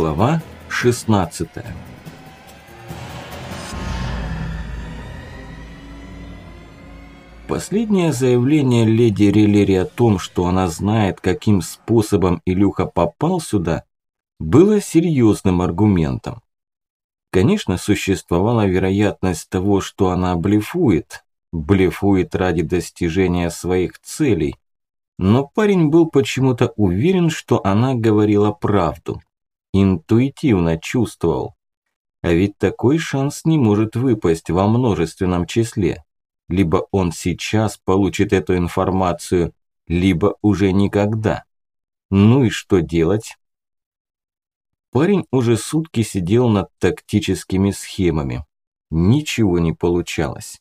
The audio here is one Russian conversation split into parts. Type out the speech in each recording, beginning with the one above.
Глава 16 Последнее заявление леди Релери о том, что она знает, каким способом Илюха попал сюда, было серьезным аргументом. Конечно, существовала вероятность того, что она блефует, блефует ради достижения своих целей, но парень был почему-то уверен, что она говорила правду интуитивно чувствовал. А ведь такой шанс не может выпасть во множественном числе. Либо он сейчас получит эту информацию, либо уже никогда. Ну и что делать? Парень уже сутки сидел над тактическими схемами. Ничего не получалось.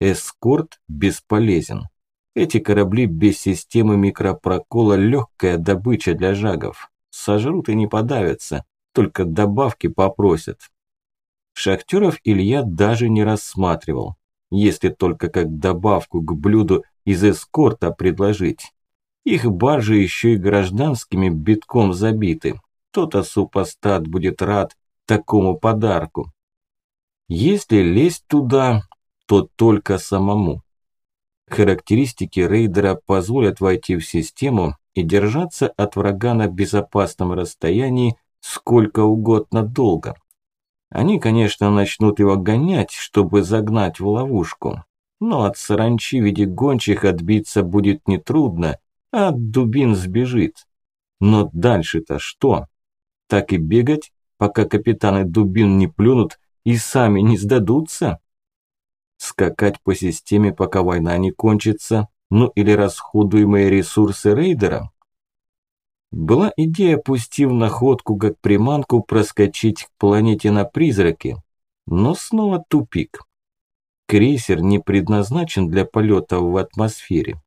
Эскорт бесполезен. Эти корабли без системы микропрокола – легкая добыча для жагов сожрут и не подавятся, только добавки попросят. Шахтеров Илья даже не рассматривал, если только как добавку к блюду из эскорта предложить. Их баржи еще и гражданскими битком забиты. То-то супостат будет рад такому подарку. Если лезть туда, то только самому. Характеристики рейдера позволят войти в систему и держаться от врага на безопасном расстоянии сколько угодно долго. Они, конечно, начнут его гонять, чтобы загнать в ловушку. Но от саранчи в виде гончих отбиться будет нетрудно, а от дубин сбежит. Но дальше-то что? Так и бегать, пока капитаны дубин не плюнут и сами не сдадутся? Скакать по системе, пока война не кончится, ну или расходуемые ресурсы рейдера? Была идея, пустив находку как приманку, проскочить к планете на призраке, но снова тупик. Крейсер не предназначен для полетов в атмосфере.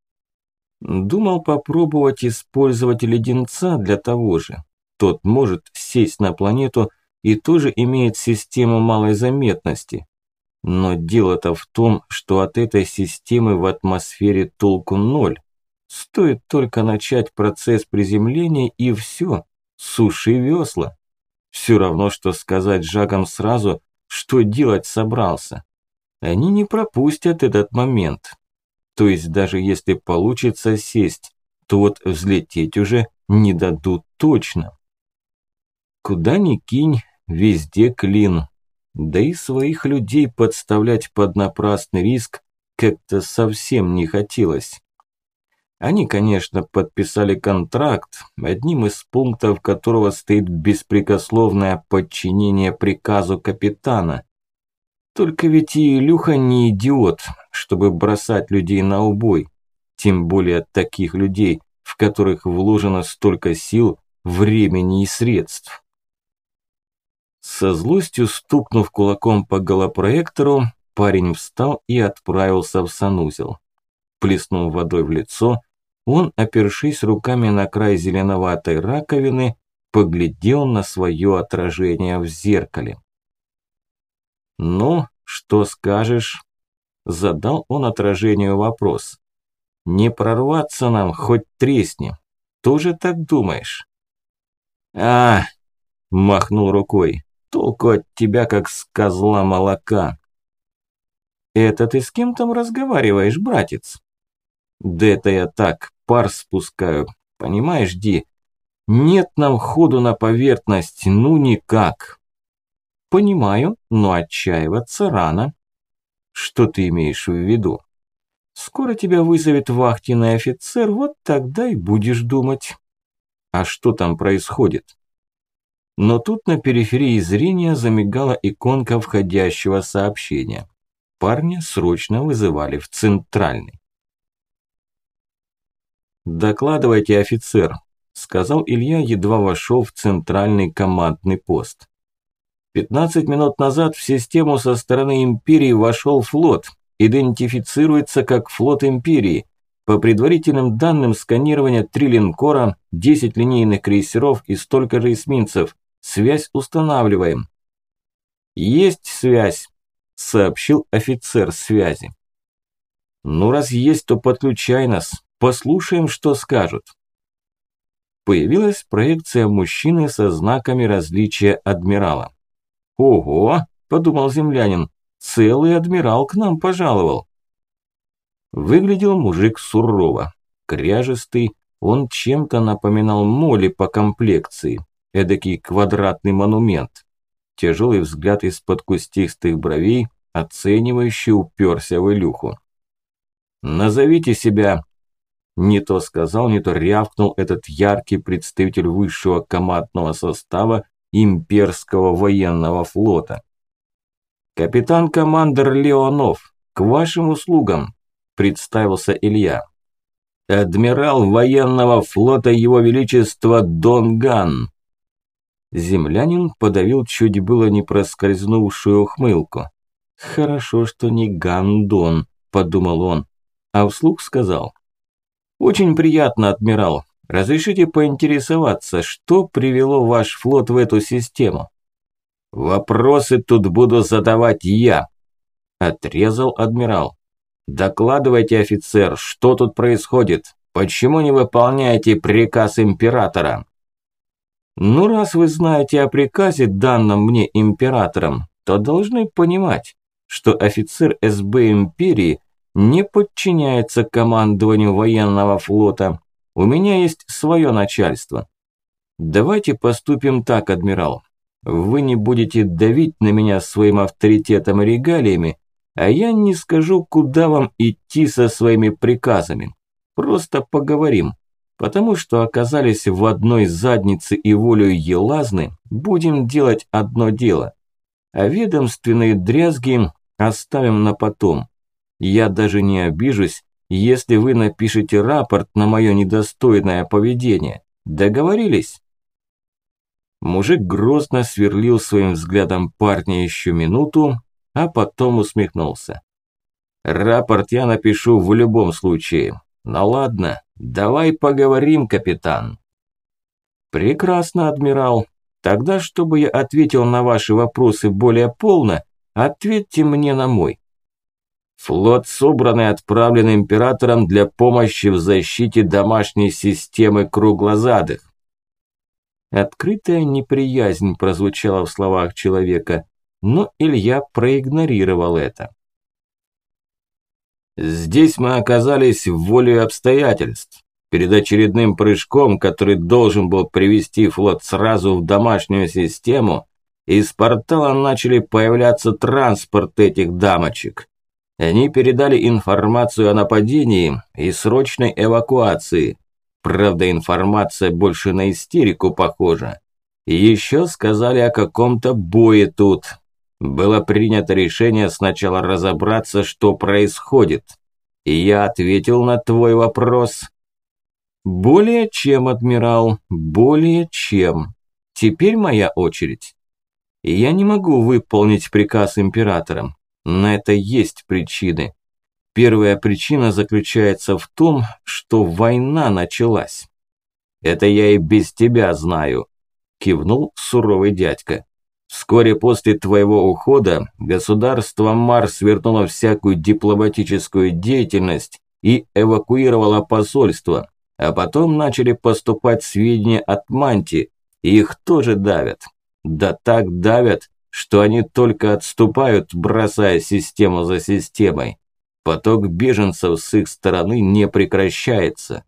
Думал попробовать использовать леденца для того же. Тот может сесть на планету и тоже имеет систему малой заметности. Но дело-то в том, что от этой системы в атмосфере толку ноль. Стоит только начать процесс приземления и все, суши весла. Все равно, что сказать Жагам сразу, что делать собрался. Они не пропустят этот момент. То есть даже если получится сесть, то вот взлететь уже не дадут точно. Куда ни кинь, везде клин. Да и своих людей подставлять под напрасный риск как-то совсем не хотелось. Они, конечно, подписали контракт, одним из пунктов которого стоит беспрекословное подчинение приказу капитана. Только ведь и Илюха не идиот, чтобы бросать людей на убой, тем более таких людей, в которых вложено столько сил, времени и средств. Со злостью стукнув кулаком по голопроектору, парень встал и отправился в санузел. Плеснув водой в лицо, он, опершись руками на край зеленоватой раковины, поглядел на свое отражение в зеркале. «Ну, что скажешь?» Задал он отражению вопрос. «Не прорваться нам, хоть тресни. Тоже так думаешь?» «А!» – махнул рукой. «Толку от тебя, как с козла молока». «Это ты с кем там разговариваешь, братец?» Да это я так, пар спускаю. Понимаешь, Ди? Нет нам ходу на поверхность, ну никак. Понимаю, но отчаиваться рано. Что ты имеешь в виду? Скоро тебя вызовет вахтенный офицер, вот тогда и будешь думать. А что там происходит? Но тут на периферии зрения замигала иконка входящего сообщения. Парня срочно вызывали в центральный. «Докладывайте, офицер», – сказал Илья, едва вошел в центральный командный пост. «15 минут назад в систему со стороны Империи вошел флот. Идентифицируется как флот Империи. По предварительным данным сканирования три линкора, 10 линейных крейсеров и столько же эсминцев. Связь устанавливаем». «Есть связь», – сообщил офицер связи. «Ну, раз есть, то подключай нас», Послушаем, что скажут. появилась проекция мужчины со знаками различия адмирала. «Ого!» – подумал землянин. «Целый адмирал к нам пожаловал». Выглядел мужик сурово. Кряжестый, он чем-то напоминал моли по комплекции. Эдакий квадратный монумент. Тяжелый взгляд из-под кустистых бровей, оценивающий уперся в Илюху. «Назовите себя!» Не то сказал, не то рявкнул этот яркий представитель высшего командного состава имперского военного флота. «Капитан-командер Леонов, к вашим услугам!» – представился Илья. «Адмирал военного флота Его Величества Донган!» Землянин подавил чуть было не проскользнувшую ухмылку. «Хорошо, что не Гандон», – подумал он, а вслух сказал. «Очень приятно, адмирал. Разрешите поинтересоваться, что привело ваш флот в эту систему?» «Вопросы тут буду задавать я», – отрезал адмирал. «Докладывайте, офицер, что тут происходит? Почему не выполняете приказ императора?» «Ну, раз вы знаете о приказе, данном мне императором, то должны понимать, что офицер СБ империи не подчиняется командованию военного флота, у меня есть свое начальство. Давайте поступим так, адмирал. Вы не будете давить на меня своим авторитетом и регалиями, а я не скажу, куда вам идти со своими приказами. Просто поговорим. Потому что оказались в одной заднице и волею Елазны, будем делать одно дело. А ведомственные дрязги оставим на потом. Я даже не обижусь, если вы напишете рапорт на мое недостойное поведение. Договорились?» Мужик грозно сверлил своим взглядом парня еще минуту, а потом усмехнулся. «Рапорт я напишу в любом случае. Ну ладно, давай поговорим, капитан». «Прекрасно, адмирал. Тогда, чтобы я ответил на ваши вопросы более полно, ответьте мне на мой. Флот собран и отправлен императором для помощи в защите домашней системы круглозадых. Открытая неприязнь прозвучала в словах человека, но Илья проигнорировал это. Здесь мы оказались в воле обстоятельств. Перед очередным прыжком, который должен был привести флот сразу в домашнюю систему, из портала начали появляться транспорт этих дамочек. Они передали информацию о нападении и срочной эвакуации. Правда, информация больше на истерику похожа. Еще сказали о каком-то бое тут. Было принято решение сначала разобраться, что происходит. И я ответил на твой вопрос. Более чем, адмирал, более чем. Теперь моя очередь. Я не могу выполнить приказ императора. На это есть причины. Первая причина заключается в том, что война началась. Это я и без тебя знаю, кивнул суровый дядька. Вскоре после твоего ухода государство Марс вернуло всякую дипломатическую деятельность и эвакуировало посольство, а потом начали поступать сведения от Манти, и их тоже давят. Да так давят, что они только отступают, бросая систему за системой. Поток беженцев с их стороны не прекращается.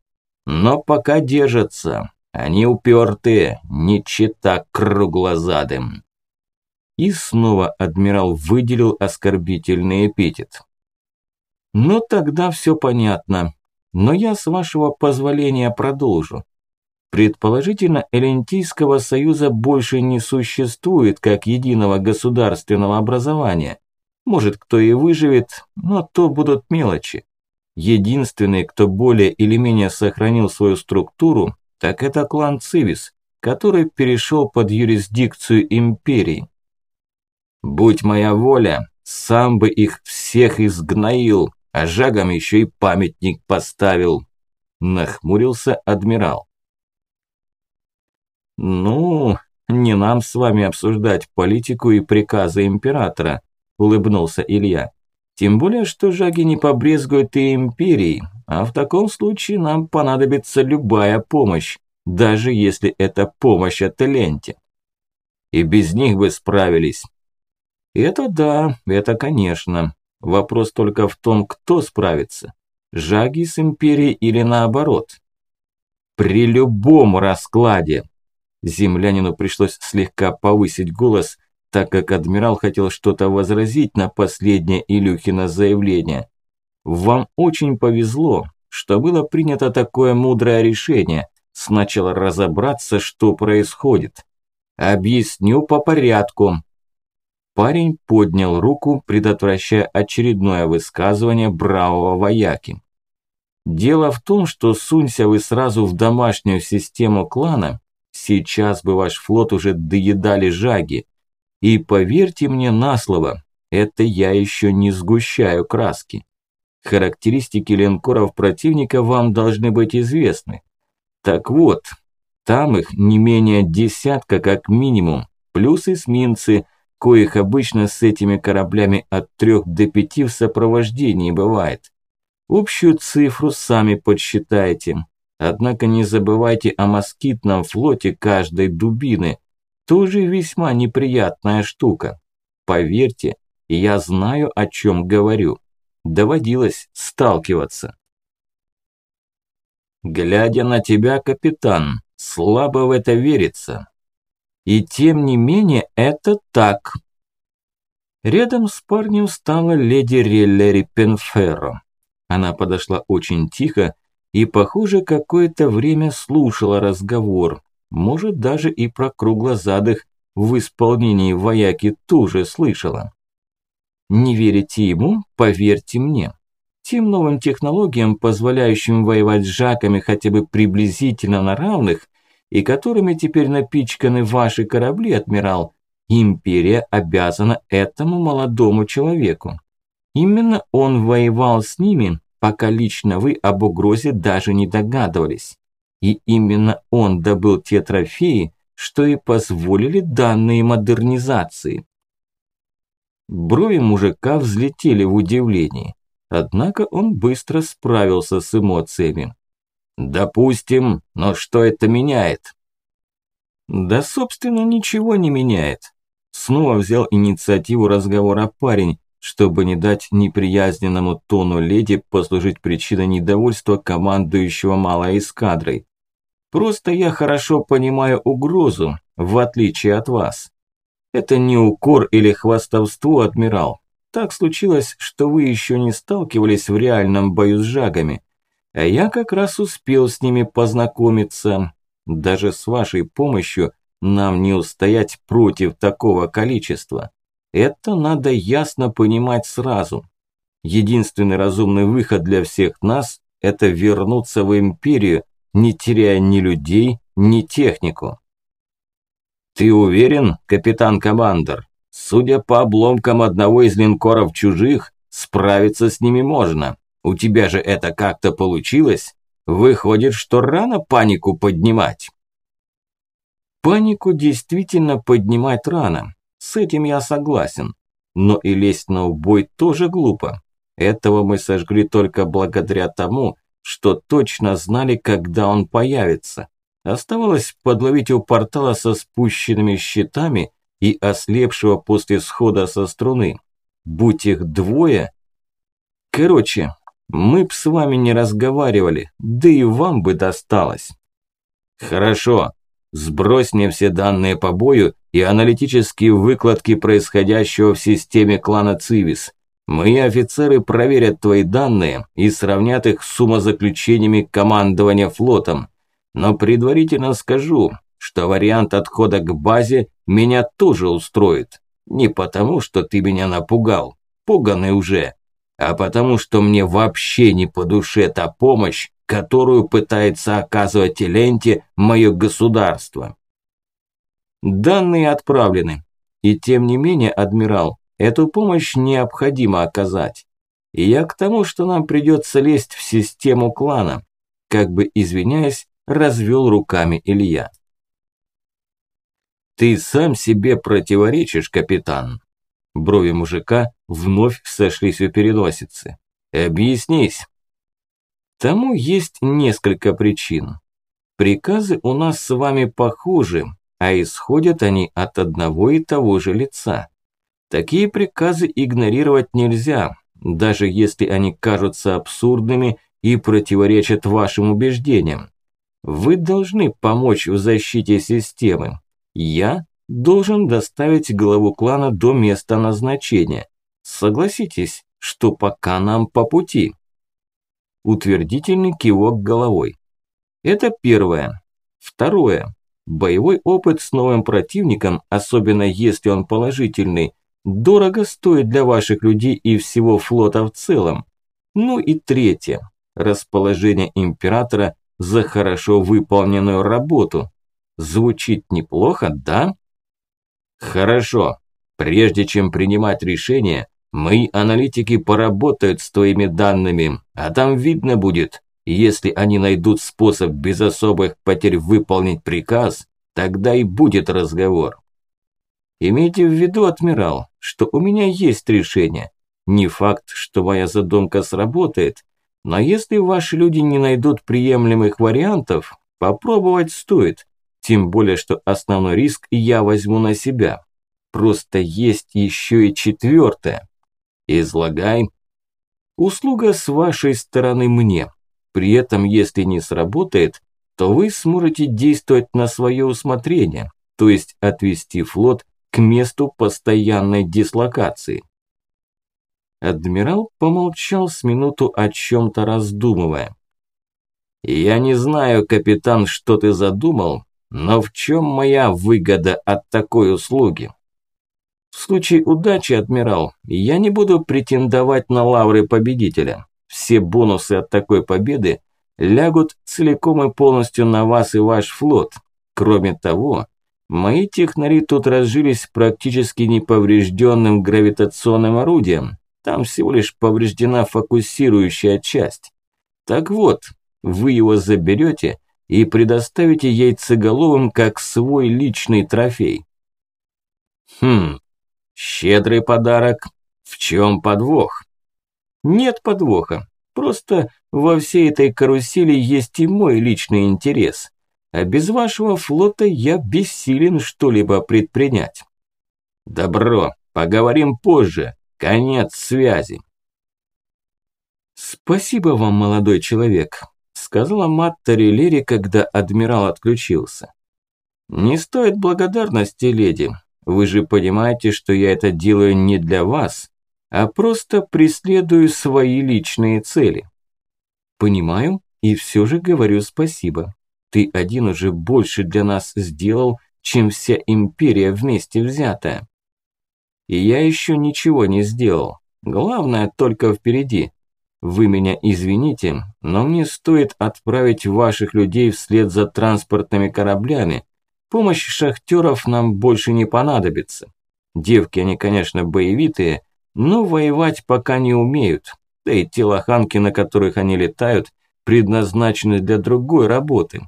Но пока держатся, они упертые, не чита круглозадым. И снова адмирал выделил оскорбительный эпитет. Ну тогда все понятно, но я с вашего позволения продолжу. Предположительно, Элентийского союза больше не существует как единого государственного образования. Может, кто и выживет, но то будут мелочи. Единственный, кто более или менее сохранил свою структуру, так это клан Цивис, который перешел под юрисдикцию империи. Будь моя воля, сам бы их всех изгноил, а жагам еще и памятник поставил. Нахмурился адмирал. «Ну, не нам с вами обсуждать политику и приказы императора», – улыбнулся Илья. «Тем более, что жаги не побрезгуют и империей, а в таком случае нам понадобится любая помощь, даже если это помощь от Эленти. И без них бы справились. Это да, это конечно. Вопрос только в том, кто справится. Жаги с Империей или наоборот. При любом раскладе. Землянину пришлось слегка повысить голос, так как адмирал хотел что-то возразить на последнее Илюхино заявление. Вам очень повезло, что было принято такое мудрое решение – сначала разобраться, что происходит. Объясню по порядку. Парень поднял руку, предотвращая очередное высказывание бравого вояки. Дело в том, что сунься вы сразу в домашнюю систему клана, сейчас бы ваш флот уже доедали жаги. И поверьте мне на слово, это я еще не сгущаю краски. Характеристики линкоров противника вам должны быть известны. Так вот, там их не менее десятка как минимум, плюс эсминцы, коих обычно с этими кораблями от трех до пяти в сопровождении бывает. Общую цифру сами подсчитайте. Однако не забывайте о москитном флоте каждой дубины. Тоже весьма неприятная штука. Поверьте, я знаю, о чем говорю. Доводилось сталкиваться. Глядя на тебя, капитан, слабо в это верится. И тем не менее это так. Рядом с парнем стала леди Реллери Пенферро. Она подошла очень тихо и, похоже, какое-то время слушала разговор. Может, даже и про круглозадых в исполнении вояки тоже слышала. Не верите ему, поверьте мне. Тем новым технологиям, позволяющим воевать с жаками хотя бы приблизительно на равных, и которыми теперь напичканы ваши корабли, адмирал, империя обязана этому молодому человеку. Именно он воевал с ними, пока лично вы об угрозе даже не догадывались. И именно он добыл те трофеи, что и позволили данные модернизации. Брови мужика взлетели в удивлении. Однако он быстро справился с эмоциями. Допустим, но что это меняет? Да, собственно, ничего не меняет. Снова взял инициативу разговора парень, чтобы не дать неприязненному тону леди послужить причиной недовольства командующего малой эскадрой. Просто я хорошо понимаю угрозу, в отличие от вас. Это не укор или хвастовство, адмирал. Так случилось, что вы еще не сталкивались в реальном бою с жагами. А я как раз успел с ними познакомиться. Даже с вашей помощью нам не устоять против такого количества. Это надо ясно понимать сразу. Единственный разумный выход для всех нас – это вернуться в империю, не теряя ни людей, ни технику. Ты уверен, капитан-командор? Судя по обломкам одного из линкоров чужих, справиться с ними можно. У тебя же это как-то получилось? Выходит, что рано панику поднимать. Панику действительно поднимать рано. С этим я согласен. Но и лезть на убой тоже глупо. Этого мы сожгли только благодаря тому, что точно знали, когда он появится. Оставалось подловить у портала со спущенными щитами и ослепшего после схода со струны. Будь их двое... Короче, мы б с вами не разговаривали, да и вам бы досталось. Хорошо, сбрось мне все данные по бою и аналитические выкладки происходящего в системе клана Цивис. Мои офицеры проверят твои данные и сравнят их с умозаключениями командования флотом. Но предварительно скажу, что вариант отхода к базе меня тоже устроит. Не потому, что ты меня напугал, пуганный уже, а потому что мне вообще не по душе та помощь, которую пытается оказывать Эленте мое государство. Данные отправлены. И тем не менее, адмирал, эту помощь необходимо оказать. И я к тому, что нам придется лезть в систему клана. Как бы извиняясь, развел руками Илья. Ты сам себе противоречишь, капитан. Брови мужика вновь сошлись у переносицы. Объяснись. Тому есть несколько причин. Приказы у нас с вами похожи, а исходят они от одного и того же лица. Такие приказы игнорировать нельзя, даже если они кажутся абсурдными и противоречат вашим убеждениям. Вы должны помочь в защите системы. Я должен доставить главу клана до места назначения. Согласитесь, что пока нам по пути. Утвердительный кивок головой. Это первое. Второе. Боевой опыт с новым противником, особенно если он положительный, дорого стоит для ваших людей и всего флота в целом. Ну и третье. Расположение императора за хорошо выполненную работу. Звучит неплохо, да? Хорошо. Прежде чем принимать решение, мои аналитики поработают с твоими данными, а там видно будет. Если они найдут способ без особых потерь выполнить приказ, тогда и будет разговор. Имейте в виду, адмирал, что у меня есть решение. Не факт, что моя задумка сработает, но если ваши люди не найдут приемлемых вариантов, попробовать стоит. Тем более, что основной риск я возьму на себя. Просто есть еще и четвертое. Излагай. Услуга с вашей стороны мне. При этом, если не сработает, то вы сможете действовать на свое усмотрение, то есть отвести флот к месту постоянной дислокации. Адмирал помолчал с минуту о чем-то раздумывая. «Я не знаю, капитан, что ты задумал, но в чем моя выгода от такой услуги? В случае удачи, адмирал, я не буду претендовать на лавры победителя. Все бонусы от такой победы лягут целиком и полностью на вас и ваш флот. Кроме того, мои технари тут разжились практически неповрежденным гравитационным орудием. Там всего лишь повреждена фокусирующая часть. Так вот, вы его заберете и предоставите яйцеголовым как свой личный трофей. Хм, щедрый подарок. В чем подвох? Нет подвоха. Просто во всей этой карусели есть и мой личный интерес. А без вашего флота я бессилен что-либо предпринять. Добро, поговорим позже. Конец связи. Спасибо вам, молодой человек, сказала Матта Релери, когда адмирал отключился. Не стоит благодарности, леди. Вы же понимаете, что я это делаю не для вас, а просто преследую свои личные цели. Понимаю и все же говорю спасибо. Ты один уже больше для нас сделал, чем вся империя вместе взятая. И я еще ничего не сделал. Главное только впереди. Вы меня извините, но мне стоит отправить ваших людей вслед за транспортными кораблями. Помощь шахтеров нам больше не понадобится. Девки, они, конечно, боевитые, но воевать пока не умеют. Да и те лоханки, на которых они летают, предназначены для другой работы.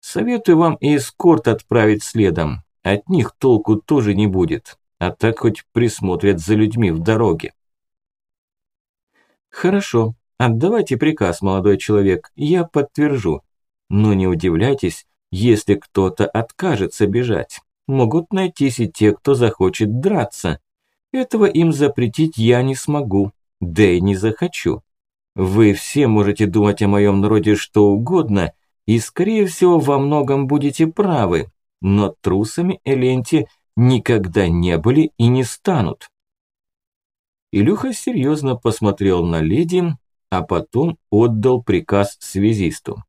Советую вам и эскорт отправить следом. От них толку тоже не будет. А так хоть присмотрят за людьми в дороге. Хорошо, отдавайте приказ, молодой человек, я подтвержу. Но не удивляйтесь, если кто-то откажется бежать. Могут найтись и те, кто захочет драться. Этого им запретить я не смогу, да и не захочу. Вы все можете думать о моем народе что угодно, и, скорее всего, во многом будете правы, но трусами Эленти никогда не были и не станут. Илюха серьезно посмотрел на леди, а потом отдал приказ связисту.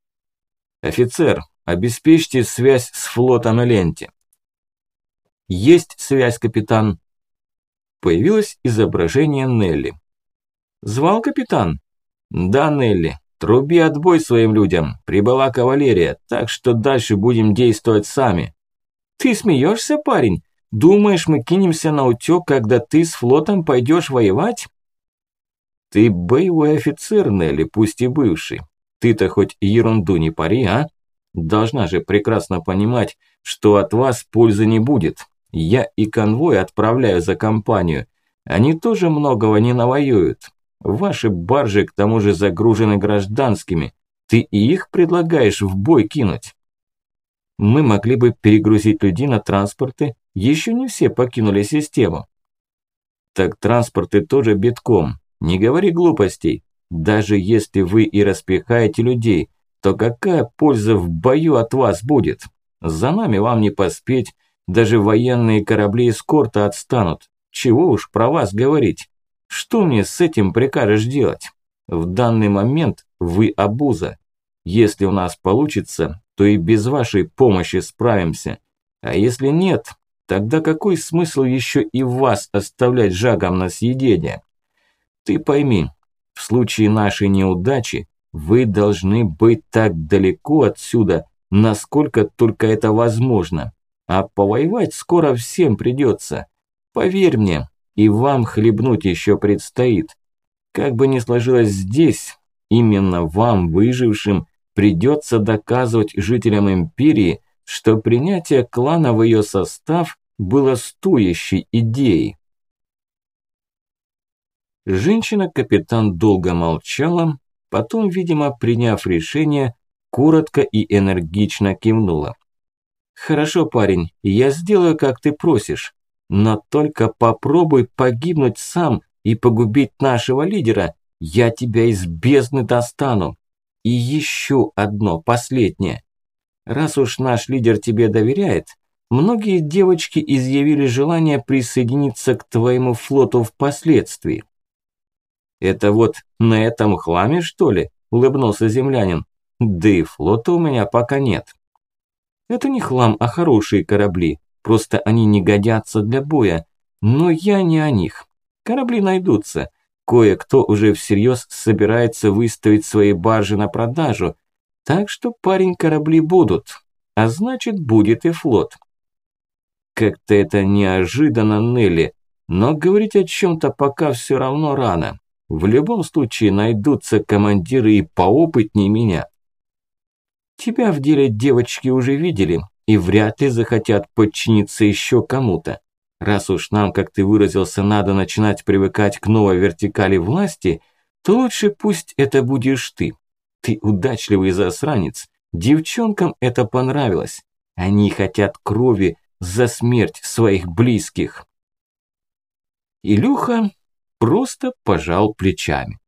«Офицер, обеспечьте связь с флотом Эленти». «Есть связь, капитан», появилось изображение Нелли. «Звал капитан?» «Да, Нелли. Труби отбой своим людям. Прибыла кавалерия, так что дальше будем действовать сами». «Ты смеешься, парень? Думаешь, мы кинемся на утёк, когда ты с флотом пойдёшь воевать?» «Ты боевой офицер, Нелли, пусть и бывший. Ты-то хоть ерунду не пари, а? Должна же прекрасно понимать, что от вас пользы не будет. Я и конвой отправляю за компанию. Они тоже многого не навоюют. Ваши баржи к тому же загружены гражданскими. Ты и их предлагаешь в бой кинуть. мы могли бы перегрузить людей на транспорты, еще не все покинули систему. Так транспорты тоже битком, не говори глупостей. Даже если вы и распихаете людей, то какая польза в бою от вас будет? За нами вам не поспеть, даже военные корабли эскорта отстанут. Чего уж про вас говорить? Что мне с этим прикажешь делать? В данный момент вы обуза. Если у нас получится, то и без вашей помощи справимся. А если нет, тогда какой смысл еще и вас оставлять жагом на съедение? Ты пойми, в случае нашей неудачи вы должны быть так далеко отсюда, насколько только это возможно. А повоевать скоро всем придется. Поверь мне, и вам хлебнуть еще предстоит. Как бы ни сложилось здесь, именно вам, выжившим, придется доказывать жителям империи, что принятие клана в ее состав было стоящей идеей. Женщина-капитан долго молчала, потом, видимо, приняв решение, коротко и энергично кивнула. «Хорошо, парень, я сделаю, как ты просишь, но только попробуй погибнуть сам и погубить нашего лидера, я тебя из бездны достану. И еще одно, последнее. Раз уж наш лидер тебе доверяет, многие девочки изъявили желание присоединиться к твоему флоту впоследствии. Это вот на этом хламе, что ли? Улыбнулся землянин. Да и флота у меня пока нет. Это не хлам, а хорошие корабли. Просто они не годятся для боя. Но я не о них. Корабли найдутся. Кое-кто уже всерьез собирается выставить свои баржи на продажу. Так что, парень, корабли будут. А значит, будет и флот. Как-то это неожиданно, Нелли. Но говорить о чем-то пока все равно рано. В любом случае найдутся командиры и поопытнее меня. Тебя в деле девочки уже видели и вряд ли захотят подчиниться еще кому-то. Раз уж нам, как ты выразился, надо начинать привыкать к новой вертикали власти, то лучше пусть это будешь ты. Ты удачливый засранец. Девчонкам это понравилось. Они хотят крови за смерть своих близких. Илюха просто пожал плечами.